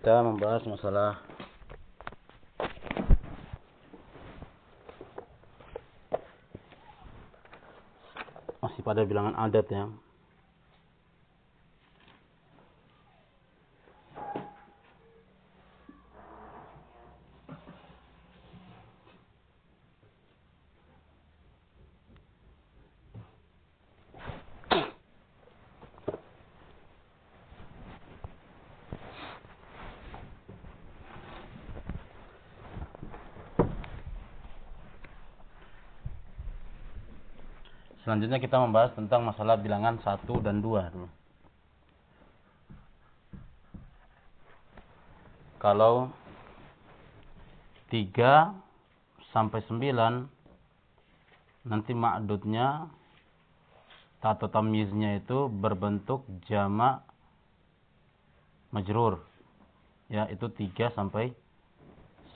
kita membahas masalah masih pada bilangan adat ya. Selanjutnya kita membahas tentang masalah bilangan 1 dan 2 dulu. Kalau 3 sampai 9 nanti ma'dudnya atau tamyiznya itu berbentuk jamak majrur. Ya, itu 3 sampai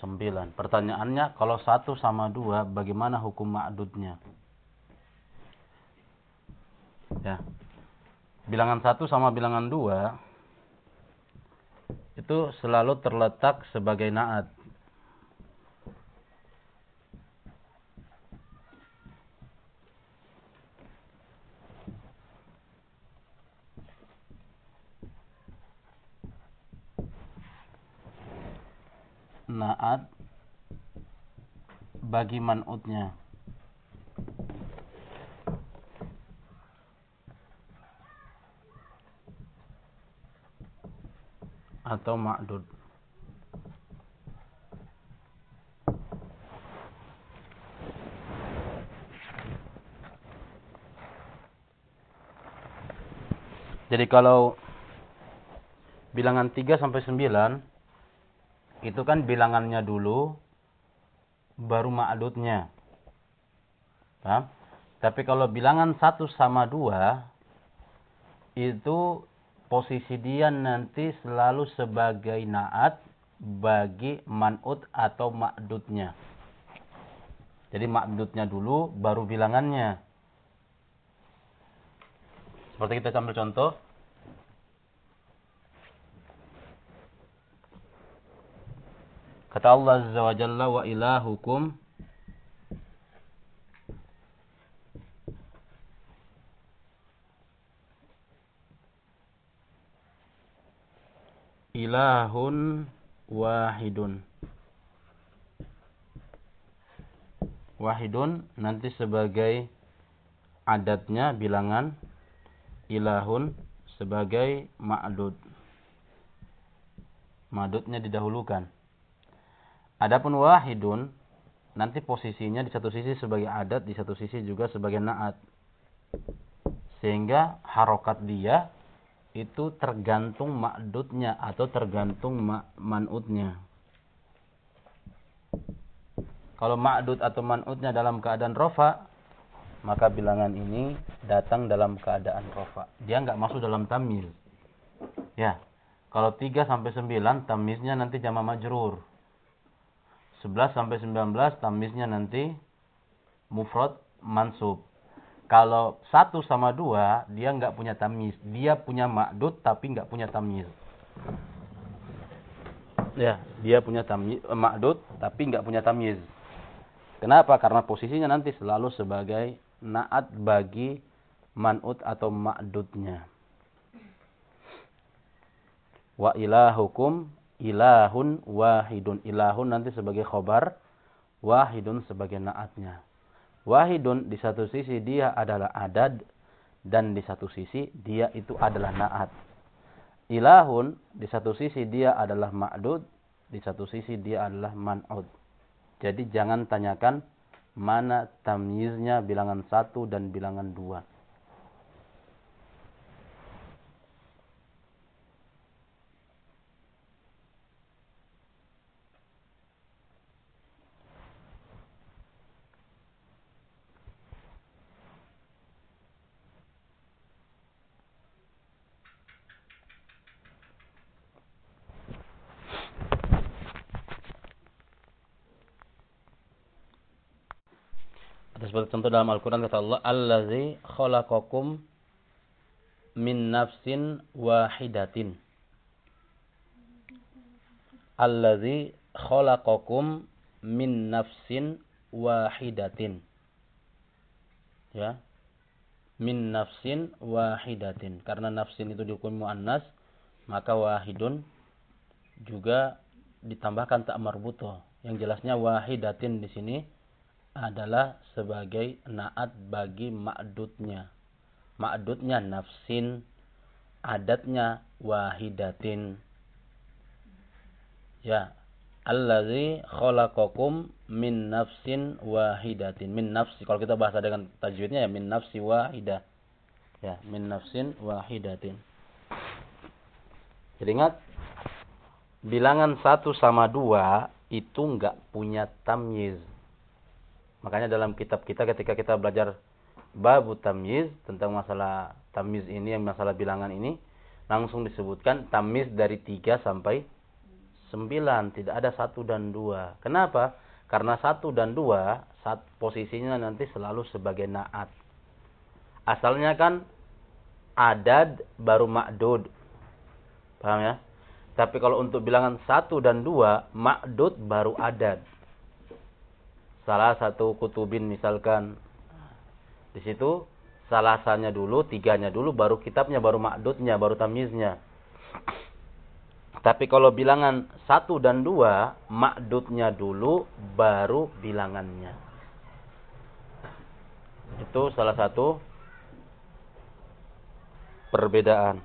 9. Pertanyaannya kalau 1 sama 2 bagaimana hukum ma'dudnya? Ya. Bilangan satu sama bilangan dua itu selalu terletak sebagai naat. Naat bagi man'utnya. Atau ma'dud. Jadi kalau bilangan 3 sampai 9 itu kan bilangannya dulu baru ma'dudnya. Paham? Tapi kalau bilangan 1 sama 2 itu posisi dia nanti selalu sebagai naat bagi man'ut atau ma'dudnya. Jadi ma'dudnya dulu baru bilangannya. Seperti kita ambil contoh. Kata Allah Azza wa Jalla wa ilahukum ilahun wahidun. Wahidun nanti sebagai adatnya bilangan ilahun sebagai ma'dud. Ma'dudnya didahulukan. Adapun wahidun nanti posisinya di satu sisi sebagai adat, di satu sisi juga sebagai naat. Sehingga harokat dia itu tergantung makdudnya atau tergantung ma manutnya. Kalau makdud atau manutnya dalam keadaan rofa, maka bilangan ini datang dalam keadaan rofa. Dia nggak masuk dalam tamil. Ya, kalau 3 sampai 9 tamiznya nanti jama majrur. 11 sampai 19 tamiznya nanti mufrad mansub. Kalau satu sama dua, dia nggak punya tamiz. Dia punya makdud tapi nggak punya tamiz. Ya, dia punya tamiz, eh, makdud tapi nggak punya tamiz. Kenapa? Karena posisinya nanti selalu sebagai naat bagi man'ut atau makdudnya. Wa ilahukum ilahun wahidun. Ilahun nanti sebagai khobar, wahidun sebagai naatnya. Wahidun di satu sisi dia adalah adad dan di satu sisi dia itu adalah naat. Ilahun di satu sisi dia adalah ma'dud, di satu sisi dia adalah man'ud. Jadi jangan tanyakan mana tamyiznya bilangan satu dan bilangan dua. Seperti contoh dalam Al-Quran kata Allah, Allazi khalaqakum min nafsin wahidatin. Allazi khalaqakum min nafsin wahidatin. Ya. Min nafsin wahidatin. Karena nafsin itu dihukum muannas, maka wahidun juga ditambahkan tak marbuto. Yang jelasnya wahidatin di sini adalah sebagai naat bagi ma'dudnya. Ma'dudnya nafsin, adatnya wahidatin. Ya, allazi khalaqakum min nafsin wahidatin. Min nafsi kalau kita bahasa dengan tajwidnya ya min nafsi wahidah. Ya, min nafsin wahidatin. Jadi ingat bilangan satu sama dua itu enggak punya tamyiz. Makanya dalam kitab kita ketika kita belajar babu tamyiz tentang masalah tamyiz ini yang masalah bilangan ini langsung disebutkan tamyiz dari tiga sampai sembilan, tidak ada satu dan dua. Kenapa? Karena satu dan dua, saat posisinya nanti selalu sebagai naat. Asalnya kan adad baru ma'dud. Paham ya? Tapi kalau untuk bilangan satu dan dua, ma'dud baru adad. Salah satu kutubin misalkan. Di situ salasanya dulu, tiganya dulu, baru kitabnya, baru ma'dudnya, baru tamiznya. Tapi kalau bilangan satu dan dua, makdudnya dulu, baru bilangannya. Itu salah satu perbedaan.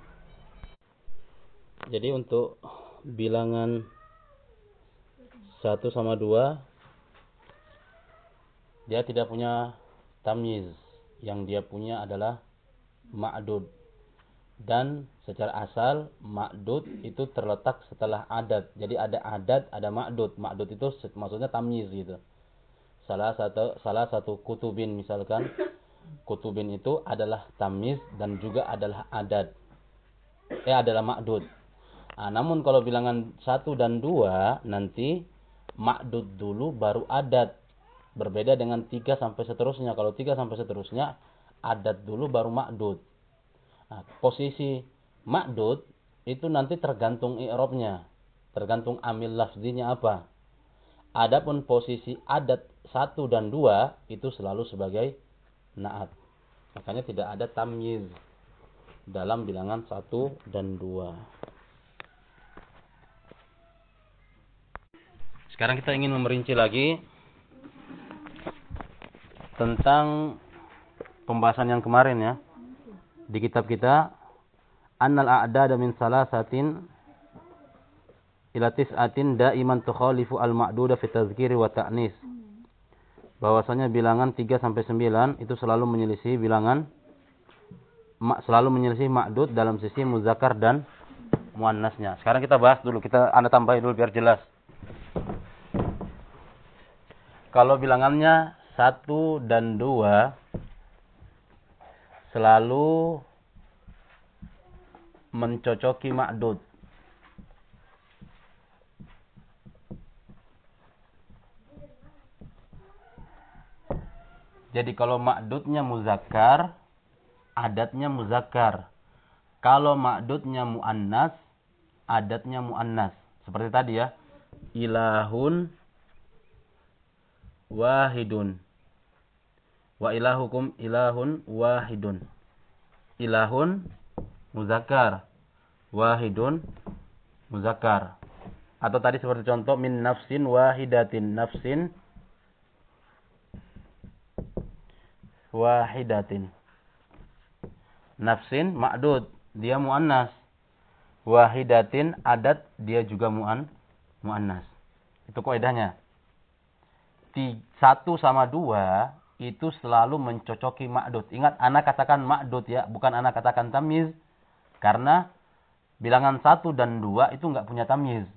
Jadi untuk bilangan satu sama dua, dia tidak punya tamyiz. Yang dia punya adalah ma'dud dan secara asal ma'dud itu terletak setelah adat. Jadi ada adat, ada ma'dud. Ma'dud itu maksudnya tamyiz gitu. Salah satu salah satu kutubin misalkan kutubin itu adalah tamyiz dan juga adalah adat. Eh adalah ma'dud. Nah, namun kalau bilangan satu dan dua nanti ma'dud dulu baru adat. Berbeda dengan tiga sampai seterusnya. Kalau tiga sampai seterusnya adat dulu baru ma'dud. Nah, posisi makdud itu nanti tergantung i'robnya. Tergantung amil lafzinya apa. Adapun posisi adat satu dan dua itu selalu sebagai naat. Makanya tidak ada tamyiz dalam bilangan satu dan dua. Sekarang kita ingin memerinci lagi tentang pembahasan yang kemarin ya di kitab kita annal a'dada min salasatin ila tis'atin daiman tukhalifu al-ma'duda fi tazkiri wa ta'nis. Bahwasanya bilangan 3 sampai 9 itu selalu menyelisih bilangan selalu menyelisih ma'dud dalam sisi muzakkar dan muannasnya. Sekarang kita bahas dulu, kita Anda tambahin dulu biar jelas. Kalau bilangannya 1 dan 2 selalu mencocoki ma'dud. Jadi kalau ma'dudnya muzakkar, adatnya muzakkar. Kalau ma'dudnya muannas, adatnya muannas. Seperti tadi ya. Ilahun wahidun. Wa ilahukum ilahun wahidun. Ilahun muzakkar. Wahidun muzakkar. Atau tadi seperti contoh min nafsin wahidatin. Nafsin wahidatin. Nafsin ma'dud. Dia muannas. Wahidatin adat dia juga mu'an muannas. Itu kaidahnya. Satu sama dua itu selalu mencocoki ma'dud. Ingat, anak katakan ma'dud ya, bukan anak katakan tamiz. Karena bilangan satu dan dua itu nggak punya tamiz.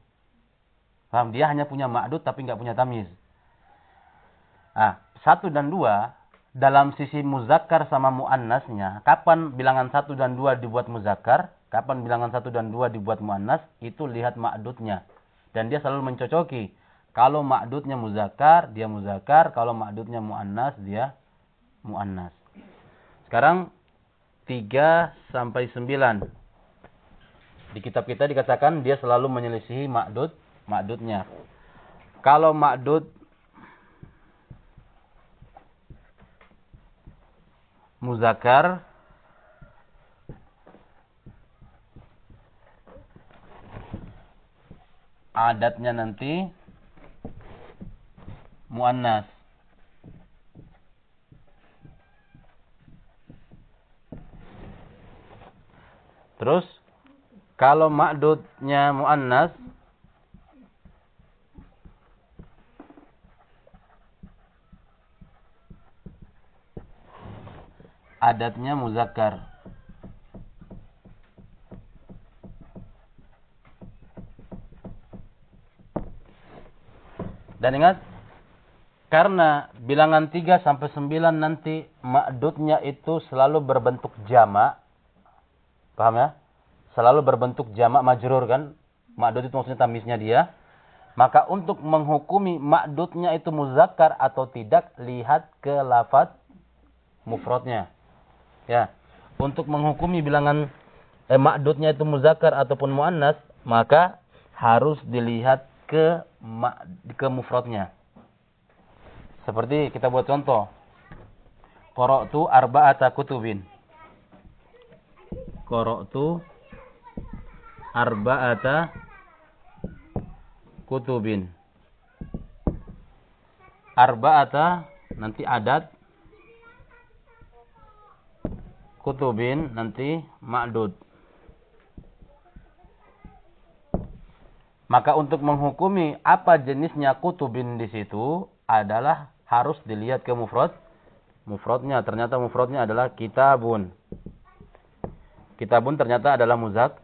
Paham? Dia hanya punya ma'dud tapi nggak punya tamiz. Nah, satu dan dua, dalam sisi muzakkar sama muannasnya, kapan bilangan satu dan dua dibuat muzakkar, kapan bilangan satu dan dua dibuat muannas, itu lihat ma'dudnya. Dan dia selalu mencocoki kalau ma'dudnya muzakkar, dia muzakkar. Kalau ma'dudnya mu'annas, dia mu'annas. Sekarang 3 sampai 9. Di kitab kita dikatakan dia selalu menyelisihi ma'dud Ma'dudnya. Kalau ma'dud muzakkar adatnya nanti muannas. Terus kalau ma'dudnya muannas adatnya muzakkar. Dan ingat, karena bilangan 3 sampai 9 nanti ma'dudnya itu selalu berbentuk jama. Paham ya? Selalu berbentuk jama majrur kan? Ma'dud itu maksudnya tamisnya dia. Maka untuk menghukumi ma'dudnya itu muzakkar atau tidak, lihat ke lafad mufradnya. Ya. Untuk menghukumi bilangan eh, makdudnya itu muzakkar ataupun muannas, maka harus dilihat ke ke mufradnya. Seperti kita buat contoh. Qara'tu arba'ata kutubin. Qara'tu arba'ata kutubin. Arba'ata nanti adat kutubin nanti ma'dud. Maka untuk menghukumi apa jenisnya kutubin di situ adalah harus dilihat ke mufrad. Mufradnya ternyata mufradnya adalah kitabun. Kitabun ternyata adalah muzak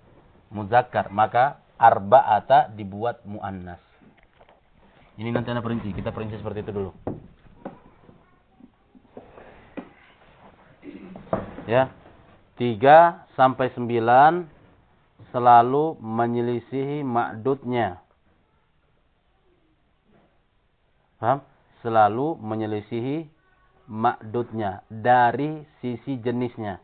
muzakkar. Maka arba'ata dibuat muannas. Ini nanti ada perinci. Kita perinci seperti itu dulu. ya 3 sampai 9 selalu menyelisihi makdudnya. Paham? Selalu menyelisihi makdudnya dari sisi jenisnya.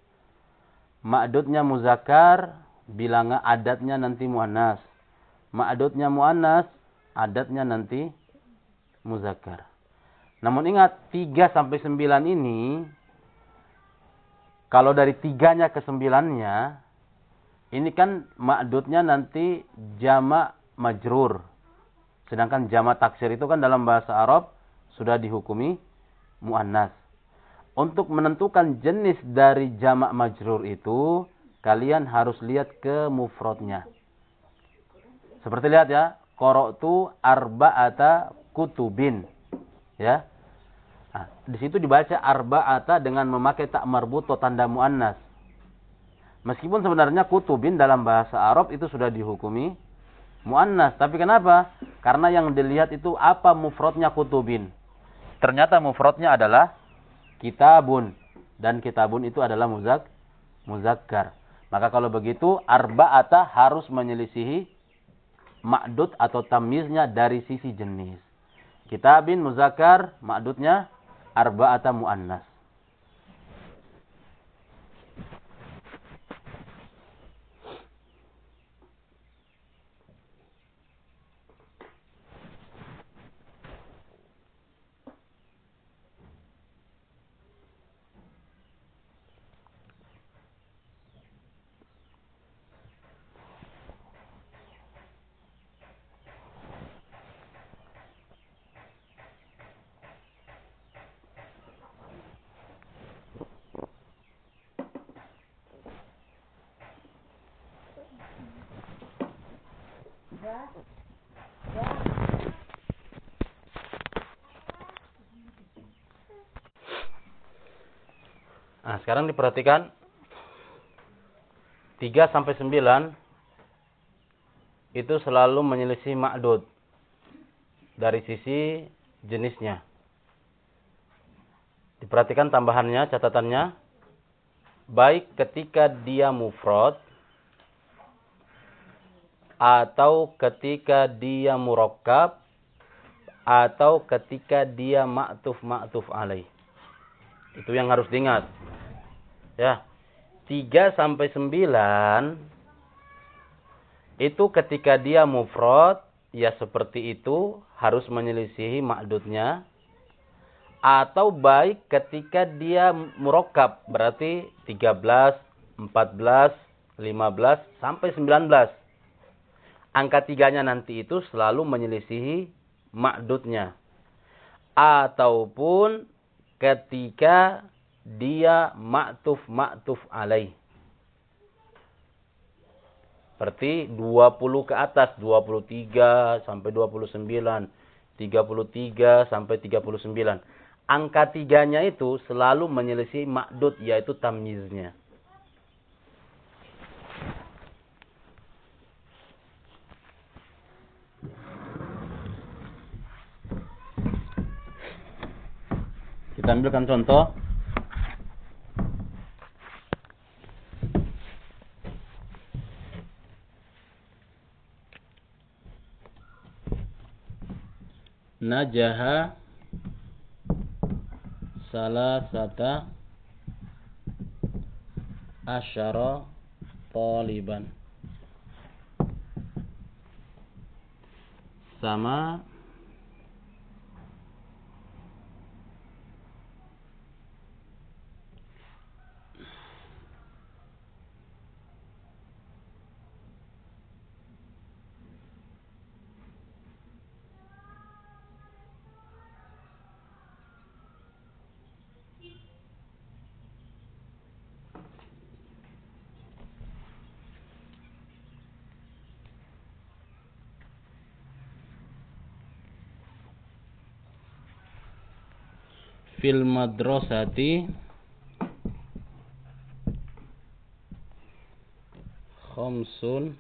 Makdudnya muzakkar, bilangan adatnya nanti muannas. Makdudnya muannas, adatnya nanti muzakkar. Namun ingat 3 sampai 9 ini kalau dari tiganya ke sembilannya, ini kan ma'dudnya nanti jama majrur. Sedangkan jama taksir itu kan dalam bahasa Arab sudah dihukumi mu'annas. Untuk menentukan jenis dari jama majrur itu, kalian harus lihat ke mufrodnya. Seperti lihat ya, qara'tu arba'ata kutubin. Ya. Nah, di situ dibaca arba'ata dengan memakai tak marbuto tanda muannas. Meskipun sebenarnya kutubin dalam bahasa Arab itu sudah dihukumi muannas, tapi kenapa? Karena yang dilihat itu apa mufradnya kutubin. Ternyata mufradnya adalah kitabun dan kitabun itu adalah muzak muzakkar. Maka kalau begitu arba'ata harus menyelisihi ma'dud atau tamiznya dari sisi jenis. Kitabin muzakkar, ma'dudnya arba'ata muannas. Nah, sekarang diperhatikan 3 sampai 9 itu selalu menyelisih ma'dud dari sisi jenisnya. Diperhatikan tambahannya, catatannya baik ketika dia mufrad atau ketika dia murakkab atau ketika dia ma'tuf ma'tuf alaih. Itu yang harus diingat. Ya. 3 sampai 9 itu ketika dia mufrad ya seperti itu harus menyelisihi makdudnya atau baik ketika dia murokab berarti 13, 14, 15 sampai 19. Angka tiganya nanti itu selalu menyelisihi makdudnya. Ataupun ketika dia maktuf maktuf alaih. Seperti 20 ke atas, 23 sampai 29, 33 sampai 39. Angka tiganya itu selalu menyelisih makdud, yaitu tamyiznya. Kita ambilkan contoh. najaha salasata asyara taliban sama fil madrasati. Khamsun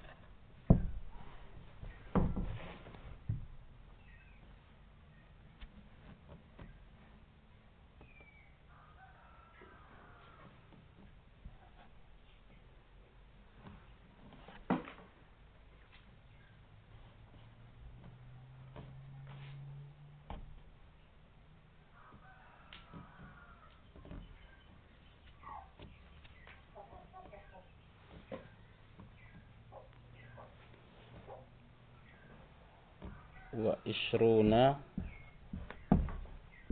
wa isruna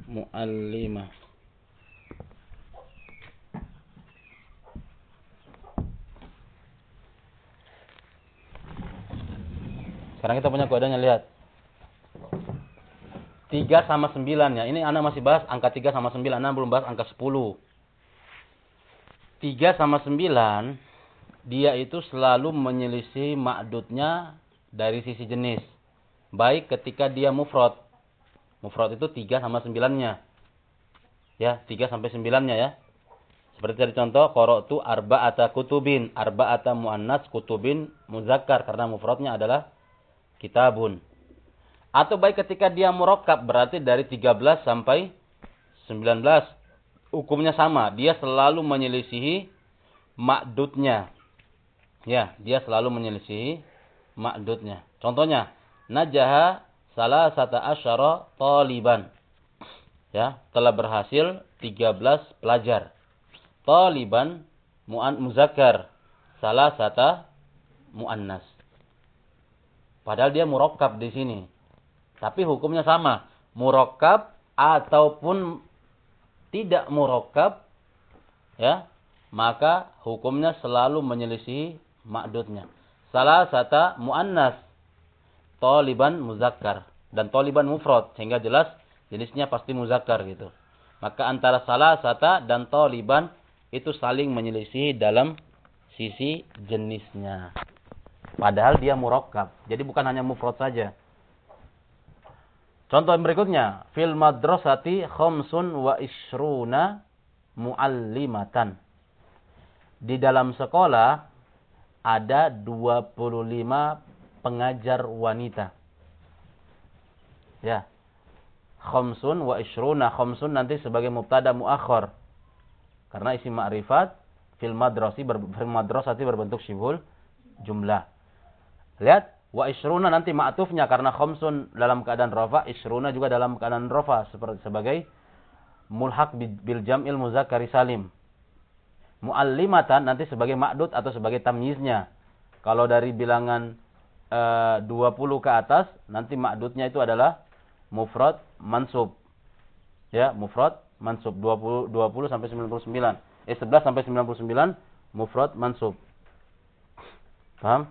muallimah Sekarang kita punya kodenya lihat. 3 sama 9 ya. Ini anak masih bahas angka 3 sama 9. Anak belum bahas angka 10. 3 sama 9 dia itu selalu menyelisih makdudnya dari sisi jenis. Baik ketika dia mufrad. Mufrad itu 3 sama 9-nya. Ya, 3 sampai 9-nya ya. Seperti tadi contoh, qara'tu arba'ata kutubin, arba'ata muannas kutubin muzakkar karena mufradnya adalah kitabun. Atau baik ketika dia murakkab berarti dari 13 sampai 19. Hukumnya sama, dia selalu menyelisihi makdudnya. Ya, dia selalu menyelisihi makdudnya. Contohnya, najaha salah satu asyara taliban. Ya, telah berhasil 13 pelajar. Taliban mu'an muzakkar, salah satu muannas. Padahal dia murakkab di sini. Tapi hukumnya sama, murakkab ataupun tidak murakkab ya, maka hukumnya selalu menyelisihi makdudnya. Salah satu muannas taliban muzakkar dan taliban mufrad sehingga jelas jenisnya pasti muzakkar gitu. Maka antara salah satu dan taliban itu saling menyelisihi dalam sisi jenisnya. Padahal dia murakkab. Jadi bukan hanya mufrad saja. Contoh berikutnya, fil madrasati khamsun wa isruna muallimatan. Di dalam sekolah ada 25 pengajar wanita. Ya. Khamsun wa isruna. Khamsun nanti sebagai mubtada muakhir. Karena isi ma'rifat fil madrasi fil madrasati berbentuk syibul jumlah. Lihat wa isruna nanti ma'tufnya karena khamsun dalam keadaan rafa, isruna juga dalam keadaan rafa seperti sebagai mulhaq bil jam'il muzakkari salim muallimatan nanti sebagai makdud atau sebagai tamyiznya. Kalau dari bilangan uh, 20 ke atas, nanti ma'dudnya itu adalah mufrad mansub. Ya, mufrad mansub 20 20 sampai 99. Eh 11 sampai 99 mufrad mansub. Paham?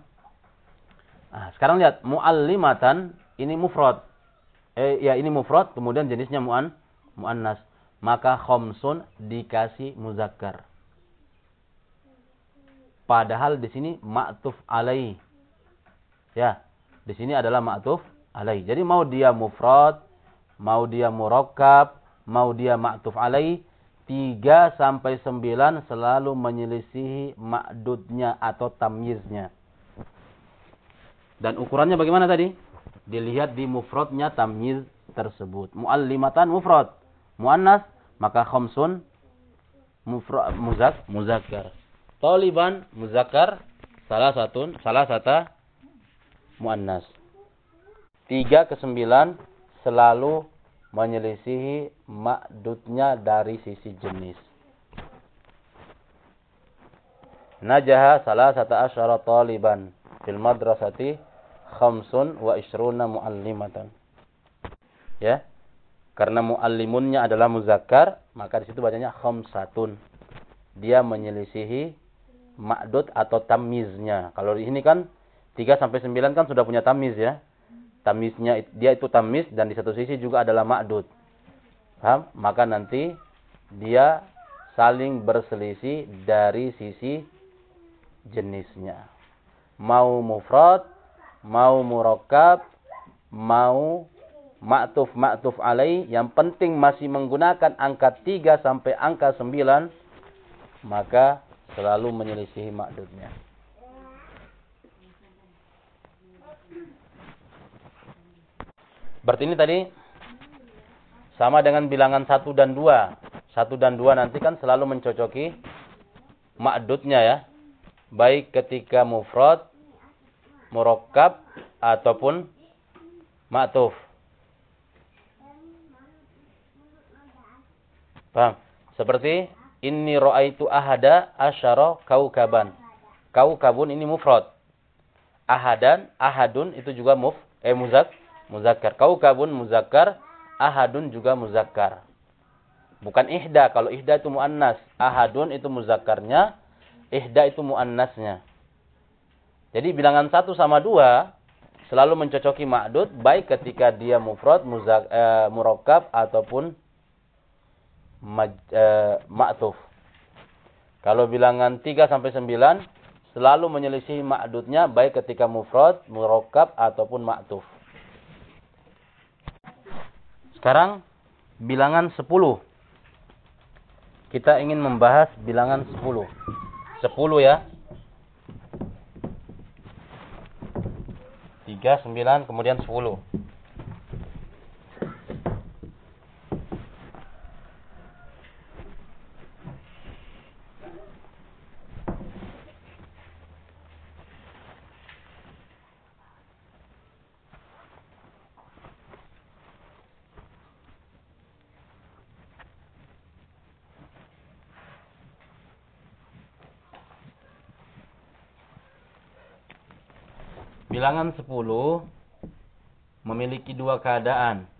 Nah, sekarang lihat muallimatan ini mufrad. Eh ya ini mufrad kemudian jenisnya muan muannas. Maka khamsun dikasih muzakkar. Padahal di sini ma'tuf alai. Ya, di sini adalah ma'tuf alai. Jadi mau dia mufrad, mau dia murakkab, mau dia ma'tuf alai, 3 sampai 9 selalu menyelisihi ma'dudnya atau tamyiznya. Dan ukurannya bagaimana tadi? Dilihat di mufradnya tamyiz tersebut. Muallimatan mufrad. Muannas maka khamsun mufrad muzak muzakkar. Taliban muzakkar salah satu salah satu muannas. Tiga ke sembilan selalu menyelisihi makdudnya dari sisi jenis. Najaha salah satu asyara taliban fil madrasati khamsun wa isruna muallimatan. Ya. Karena muallimunnya adalah muzakkar, maka di situ bacanya khamsatun. Dia menyelisihi ma'dud atau tamiznya. Kalau di sini kan 3 sampai 9 kan sudah punya tamiz ya. Tamiznya dia itu tamiz dan di satu sisi juga adalah ma'dud. Paham? Maka nanti dia saling berselisih dari sisi jenisnya. Mau mufrad, mau murakkab, mau ma'tuf ma'tuf alai, yang penting masih menggunakan angka 3 sampai angka 9, maka selalu menyelisihi makdudnya. Berarti ini tadi sama dengan bilangan satu dan dua. Satu dan dua nanti kan selalu mencocoki makdudnya ya. Baik ketika mufrad, murokkab, ataupun ma'tuf. Paham? Seperti Inni ra'aitu ahada asyara kaukaban. Kaukabun ini mufrad. Ahadan, ahadun itu juga muf, eh muzak, muzakkar. Kaukabun muzakkar, ahadun juga muzakkar. Bukan ihda, kalau ihda itu muannas. Ahadun itu muzakkarnya, ihda itu muannasnya. Jadi bilangan satu sama dua selalu mencocoki ma'dud baik ketika dia mufrad, muzak, eh, murakkab ataupun Eh, ma'tuf. Kalau bilangan 3 sampai 9 selalu menyelisih ma'dudnya baik ketika mufrad, murakkab ataupun ma'tuf. Sekarang bilangan 10. Kita ingin membahas bilangan 10. 10 ya. 3, 9, kemudian 10. Bilangan 10 memiliki dua keadaan.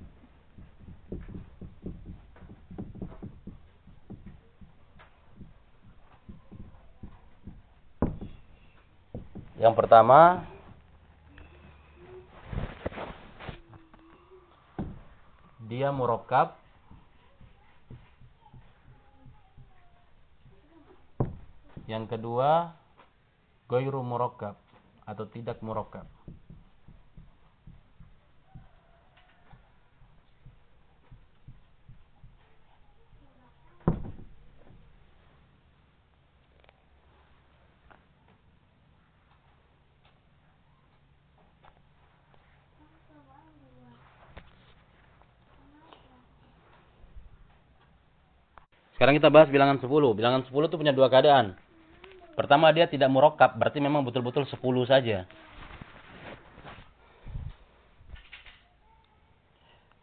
Yang pertama dia murakkab Yang kedua goiru murakkab atau tidak murakkab. Sekarang kita bahas bilangan 10. Bilangan 10 itu punya dua keadaan. Pertama dia tidak murokab, berarti memang betul-betul 10 saja.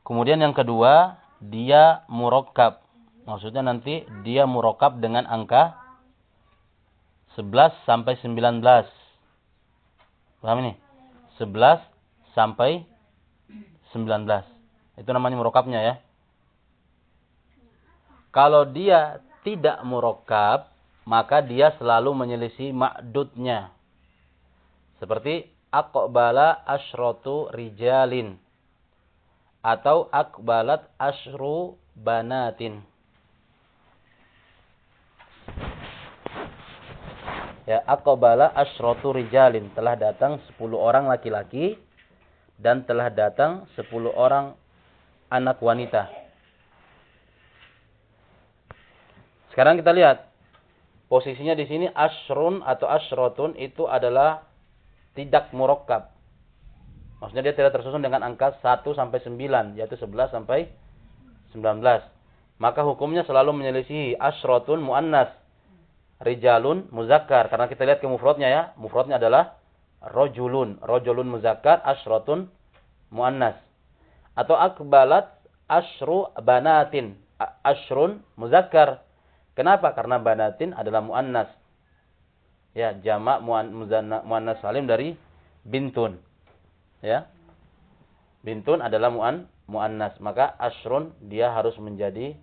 Kemudian yang kedua, dia murokab. Maksudnya nanti dia murokab dengan angka 11 sampai 19. Paham ini? 11 sampai 19. Itu namanya murokabnya ya. Kalau dia tidak murokab, maka dia selalu menyelisih makdudnya. Seperti akbala asyratu rijalin. Atau akbalat asyru banatin. Ya, akbala asyratu rijalin. Telah datang 10 orang laki-laki dan telah datang 10 orang anak wanita. Sekarang kita lihat posisinya di sini asrun atau asrotun itu adalah tidak murokkab. Maksudnya dia tidak tersusun dengan angka 1 sampai 9, yaitu 11 sampai 19. Maka hukumnya selalu menyelisihi asrotun muannas, rijalun muzakkar. Karena kita lihat ke mufradnya ya, mufradnya adalah rojulun, rojulun muzakkar, asrotun muannas. Atau akbalat asru banatin, asrun muzakkar Kenapa? Karena banatin adalah muannas. Ya, jamak muannas salim dari bintun. Ya. Bintun adalah muan muannas, maka asrun dia harus menjadi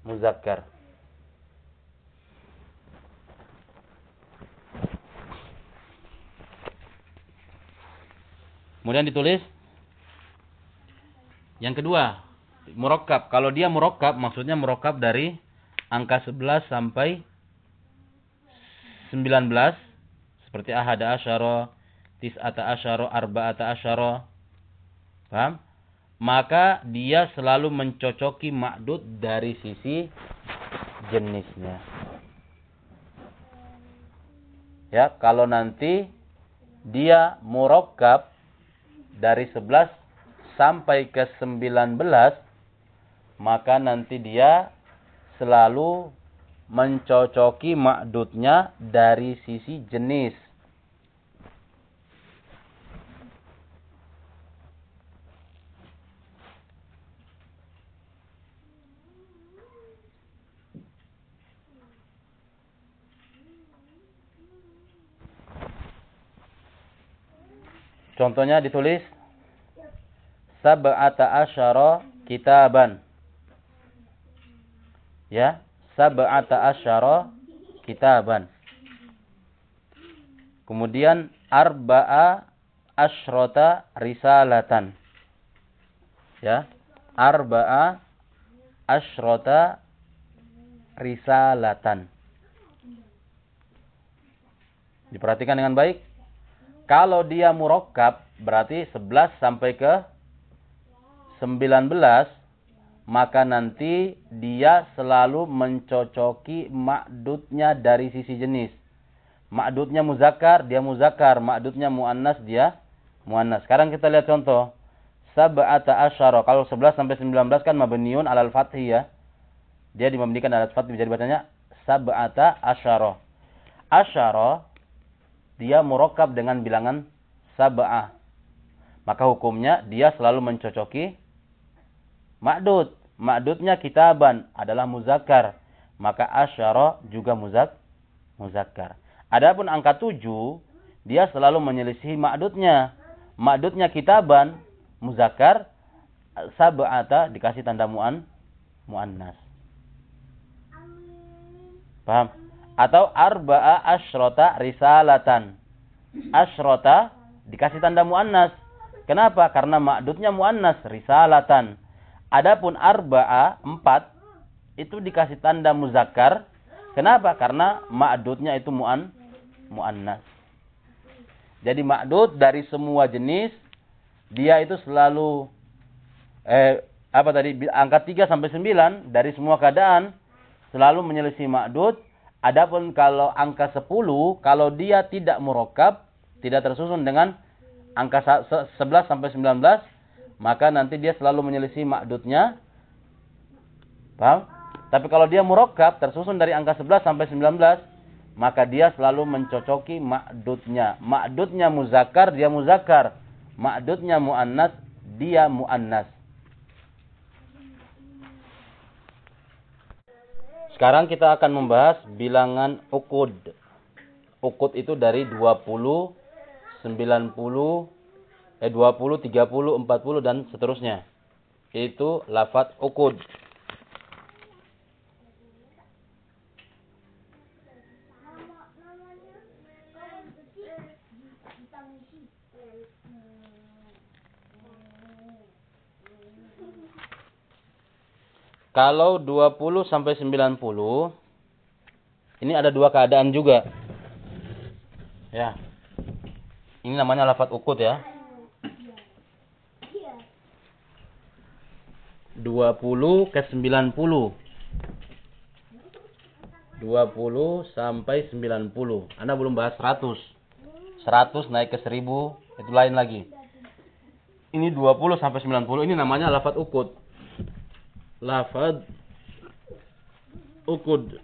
muzakkar. Kemudian ditulis yang kedua, murakkab. Kalau dia murakkab maksudnya murakkab dari angka 11 sampai 19 seperti ahada asyara, tis'ata asyara, arba'ata asyara. Paham? Maka dia selalu mencocoki makdud dari sisi jenisnya. Ya, kalau nanti dia murokkab dari 11 sampai ke 19, maka nanti dia selalu mencocoki makdudnya dari sisi jenis. Contohnya ditulis sab'ata asyara kitaban ya sab'ata asyara kitaban. Kemudian arba'a asyrota risalatan. Ya arba'a asyrota risalatan. Diperhatikan dengan baik. Kalau dia murokkab berarti 11 sampai ke 19 maka nanti dia selalu mencocoki makdudnya dari sisi jenis. Makdudnya muzakkar, dia muzakkar. Makdudnya muannas, dia muannas. Sekarang kita lihat contoh. Sab'ata asyara. Kalau 11 sampai 19 kan mabniun alal fathi ya. Dia dimabnikan alal fathi. Jadi bacanya sab'ata asyara. Asyara, dia murokab dengan bilangan sab'ah. Maka hukumnya dia selalu mencocoki Ma'dud. Ma'dudnya kitaban adalah muzakkar. Maka asyara juga muzak, muzakkar. Adapun angka tujuh, dia selalu menyelisihi ma'dudnya. Ma'dudnya kitaban, muzakkar, sab'ata dikasih tanda mu'an, mu'annas. Paham? Atau arba'a asyrota risalatan. Asyrota dikasih tanda mu'annas. Kenapa? Karena ma'dudnya mu'annas, risalatan. Adapun arba'a, empat, itu dikasih tanda muzakkar. Kenapa? Karena ma'dudnya itu mu'an, mu'annas. Jadi ma'dud dari semua jenis, dia itu selalu, eh, apa tadi, angka 3 sampai 9, dari semua keadaan, selalu menyelisih ma'dud. Adapun kalau angka 10, kalau dia tidak murokab, tidak tersusun dengan angka 11 sampai 19, maka nanti dia selalu menyelisih makdudnya. Paham? Tapi kalau dia murakkab tersusun dari angka 11 sampai 19, maka dia selalu mencocoki makdudnya. Makdudnya muzakkar, dia muzakkar. Makdudnya muannas, dia muannas. Sekarang kita akan membahas bilangan ukud. Ukud itu dari 20 90, eh 20, 30, 40 dan seterusnya. Itu lafat ukud. Kalau 20 sampai 90 ini ada dua keadaan juga. Ya. Ini namanya lafat ukut ya. 20 ke 90. 20 sampai 90. Anda belum bahas 100. 100 naik ke 1000, itu lain lagi. Ini 20 sampai 90, ini namanya lafat ukut. Lafad ukud.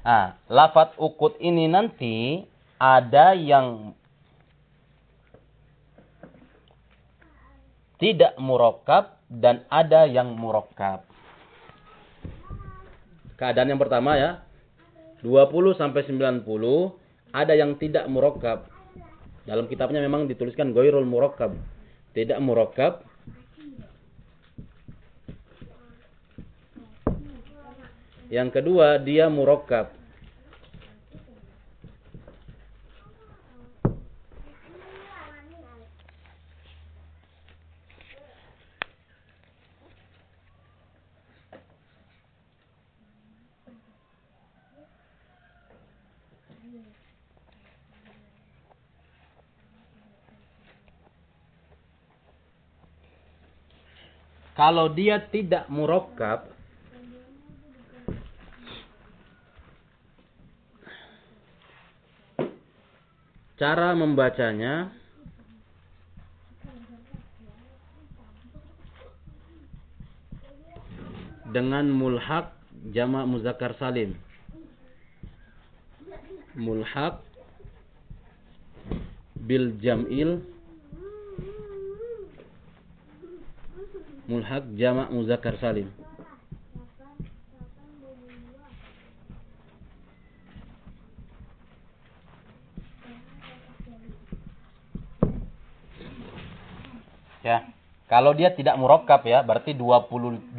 Nah, lafat ukut ini nanti ada yang tidak murokab dan ada yang murokab. Keadaan yang pertama ya, 20 sampai 90 ada yang tidak murokab. Dalam kitabnya memang dituliskan goirul murokab. Tidak murokab. Yang kedua, dia murokab. Kalau dia tidak murokab, cara membacanya dengan mulhak jamak muzakkar salim. Mulhak bil jam'il mulhaq jamak muzakkar salim. Ya. Kalau dia tidak murakkab ya, berarti 20 25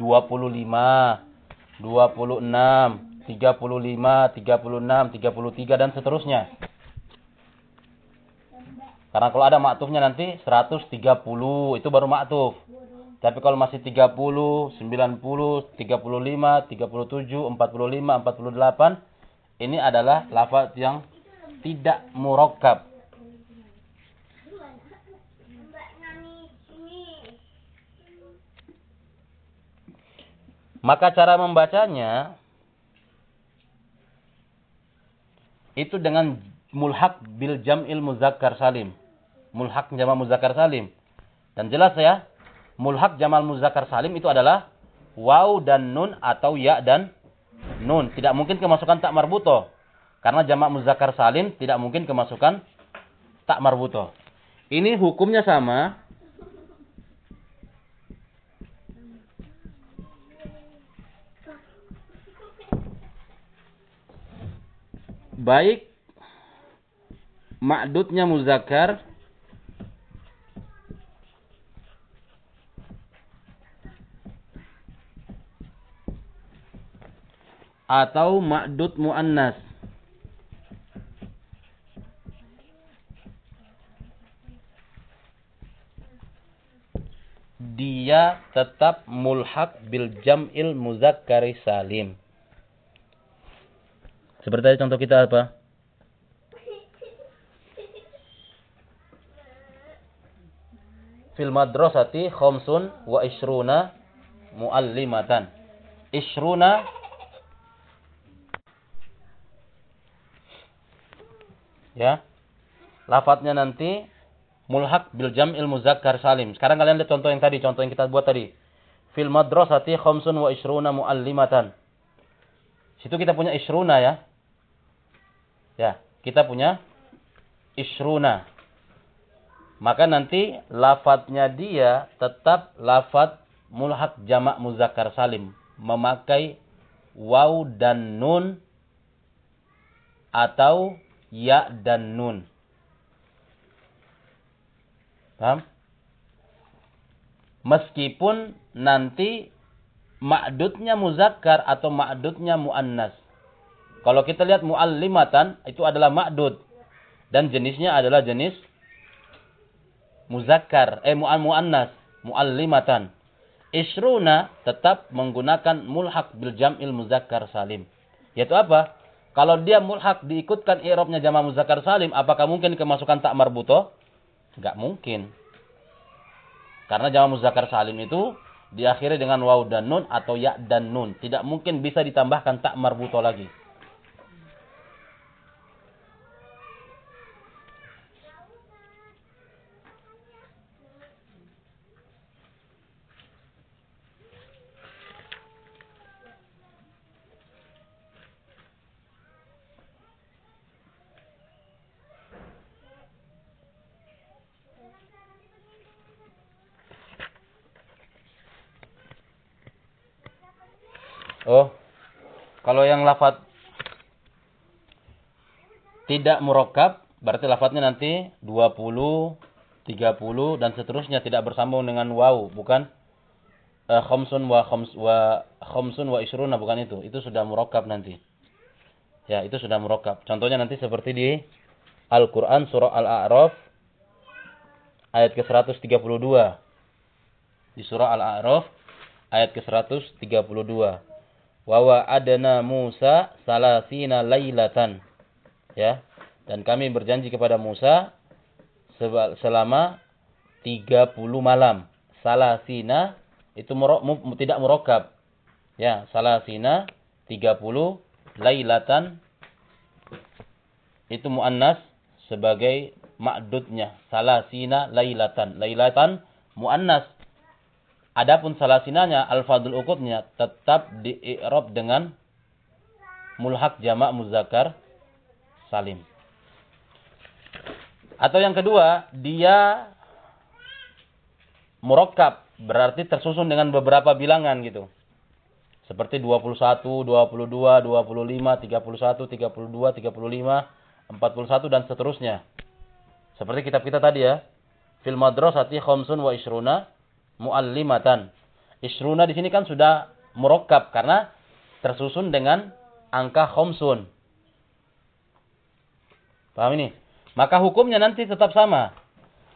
26 35, 36, 33 dan seterusnya. Karena kalau ada maktufnya nanti 130 itu baru maktuf. Tapi kalau masih 30, 90, 35, 37, 45, 48, ini adalah lafaz yang tidak murakkab. Maka cara membacanya itu dengan mulhak bil jam'il muzakkar salim. Mulhak jama muzakkar salim. Dan jelas ya, mulhak jamal muzakkar salim itu adalah waw dan nun atau ya dan nun. Tidak mungkin kemasukan tak marbuto. Karena jamak muzakkar salim tidak mungkin kemasukan tak marbuto. Ini hukumnya sama. Baik ma'dudnya muzakkar atau ma'dud muannas. Dia tetap mulhak bil jam'il muzakkari salim. Seperti contoh kita apa? Fil madrasati khamsun wa ishruna muallimatan. Ishruna Ya. Lafadznya nanti mulhaq bil jam'il muzakkar salim. Sekarang kalian lihat contoh yang tadi, contoh yang kita buat tadi. Fil madrasati khamsun wa ishruna muallimatan. Situ kita punya ishruna ya. Ya, kita punya ishruna. Maka nanti lafadznya dia tetap lafadz mulhaq jamak muzakkar salim. Memakai waw dan nun atau ya dan nun. Paham? Meskipun nanti ma'dudnya muzakkar atau ma'dudnya muannas. Kalau kita lihat muallimatan itu adalah ma'dud dan jenisnya adalah jenis muzakkar eh mu'an muannas, muallimatan. Isruna tetap menggunakan mulhak bil jam'il muzakkar salim. Yaitu apa? Kalau dia mulhak diikutkan i'rabnya jama muzakkar salim, apakah mungkin kemasukan tak marbuto? Enggak mungkin. Karena jama muzakkar salim itu diakhiri dengan waw dan nun atau ya dan nun. Tidak mungkin bisa ditambahkan tak marbuto lagi. Oh, kalau yang lafat tidak murokab, berarti lafadznya nanti 20, 30 dan seterusnya tidak bersambung dengan waw, bukan uh, khamsun wa khams wa khamsun wa isruna bukan itu. Itu sudah murokab nanti. Ya, itu sudah murokab. Contohnya nanti seperti di Al-Qur'an surah Al-A'raf ayat ke-132. Di surah Al-A'raf ayat ke-132 wa adana Musa salasina lailatan. Ya. Dan kami berjanji kepada Musa selama 30 malam. Salasina itu mu, tidak murokab. Ya, salasina 30 lailatan itu muannas sebagai ma'dudnya. Salasina lailatan. Lailatan muannas Adapun salasinanya al-fadul ukutnya tetap di i'rab dengan mulhak jamak muzakkar salim. Atau yang kedua, dia murakkab, berarti tersusun dengan beberapa bilangan gitu. Seperti 21, 22, 25, 31, 32, 35, 41 dan seterusnya. Seperti kitab kita tadi ya. Fil madrasati khamsun wa isruna muallimatan. Isruna di sini kan sudah murakkab karena tersusun dengan angka khomsun. Paham ini? Maka hukumnya nanti tetap sama.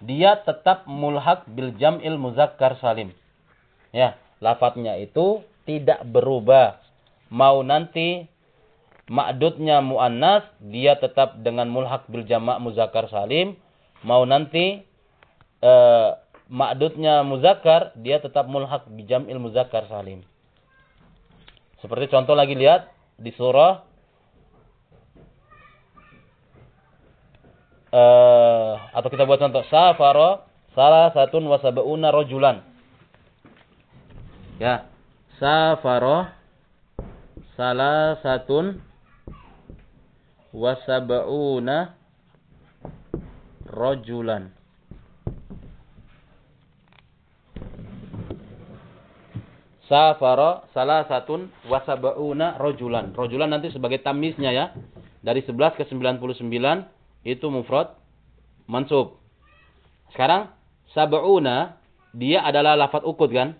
Dia tetap mulhak bil jam'il muzakkar salim. Ya, lafadznya itu tidak berubah. Mau nanti ma'dudnya muannas, dia tetap dengan mulhak bil jama' muzakkar salim. Mau nanti eh, ma'dudnya muzakkar, dia tetap mulhak bijam'il muzakkar salim. Seperti contoh lagi lihat di surah uh, atau kita buat contoh safara salah satu wasabauna rojulan. Ya, safara salah satu wasabauna rojulan. Safara salah satun wasabauna rojulan. Rojulan nanti sebagai tamisnya ya. Dari 11 ke 99 itu mufrad mansub. Sekarang sab'una dia adalah lafat ukut kan?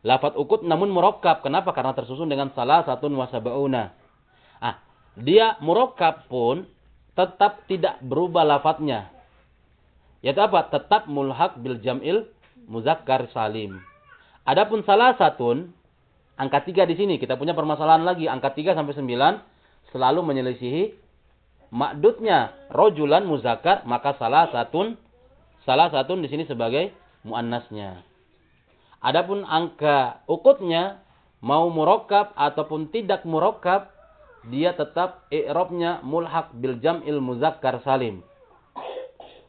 Lafat ukut namun murokkab. Kenapa? Karena tersusun dengan salah satun wasabauna. Ah, dia murokkab pun tetap tidak berubah lafadznya. Yaitu apa? Tetap mulhak bil jam'il muzakkar salim. Adapun salah satu angka tiga di sini kita punya permasalahan lagi angka tiga sampai sembilan selalu menyelisihi makdutnya rojulan muzakkar maka salah satu salah satu di sini sebagai muannasnya. Adapun angka ukutnya mau murokab ataupun tidak murokab dia tetap i'rabnya mulhak bil jam'il muzakkar salim.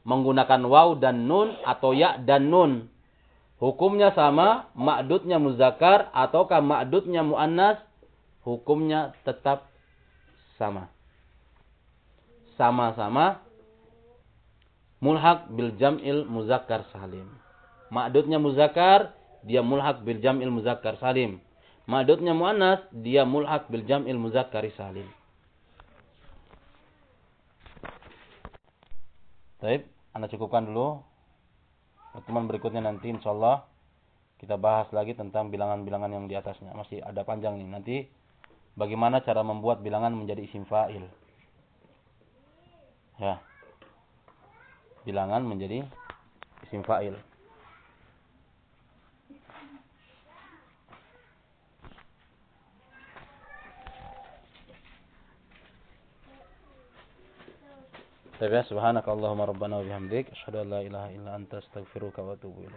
Menggunakan waw dan nun atau ya dan nun Hukumnya sama, ma'dudnya muzakkar ataukah ma'dudnya mu'annas, hukumnya tetap sama. Sama-sama mulhaq bil jam'il muzakkar salim. Ma'dudnya muzakkar, dia mulhaq bil jam'il muzakkar salim. Ma'dudnya mu'annas, dia mulhaq bil jam'il muzakkar salim. Baik, Anda cukupkan dulu. Pertemuan berikutnya nanti insyaallah kita bahas lagi tentang bilangan-bilangan yang di atasnya. Masih ada panjang nih. Nanti bagaimana cara membuat bilangan menjadi isim fa'il. Ya. Bilangan menjadi isim fa'il. Tapi subhanakallahumma rabbana wa bihamdik asyhadu an la ilaha illa anta astaghfiruka wa atubu ilaik.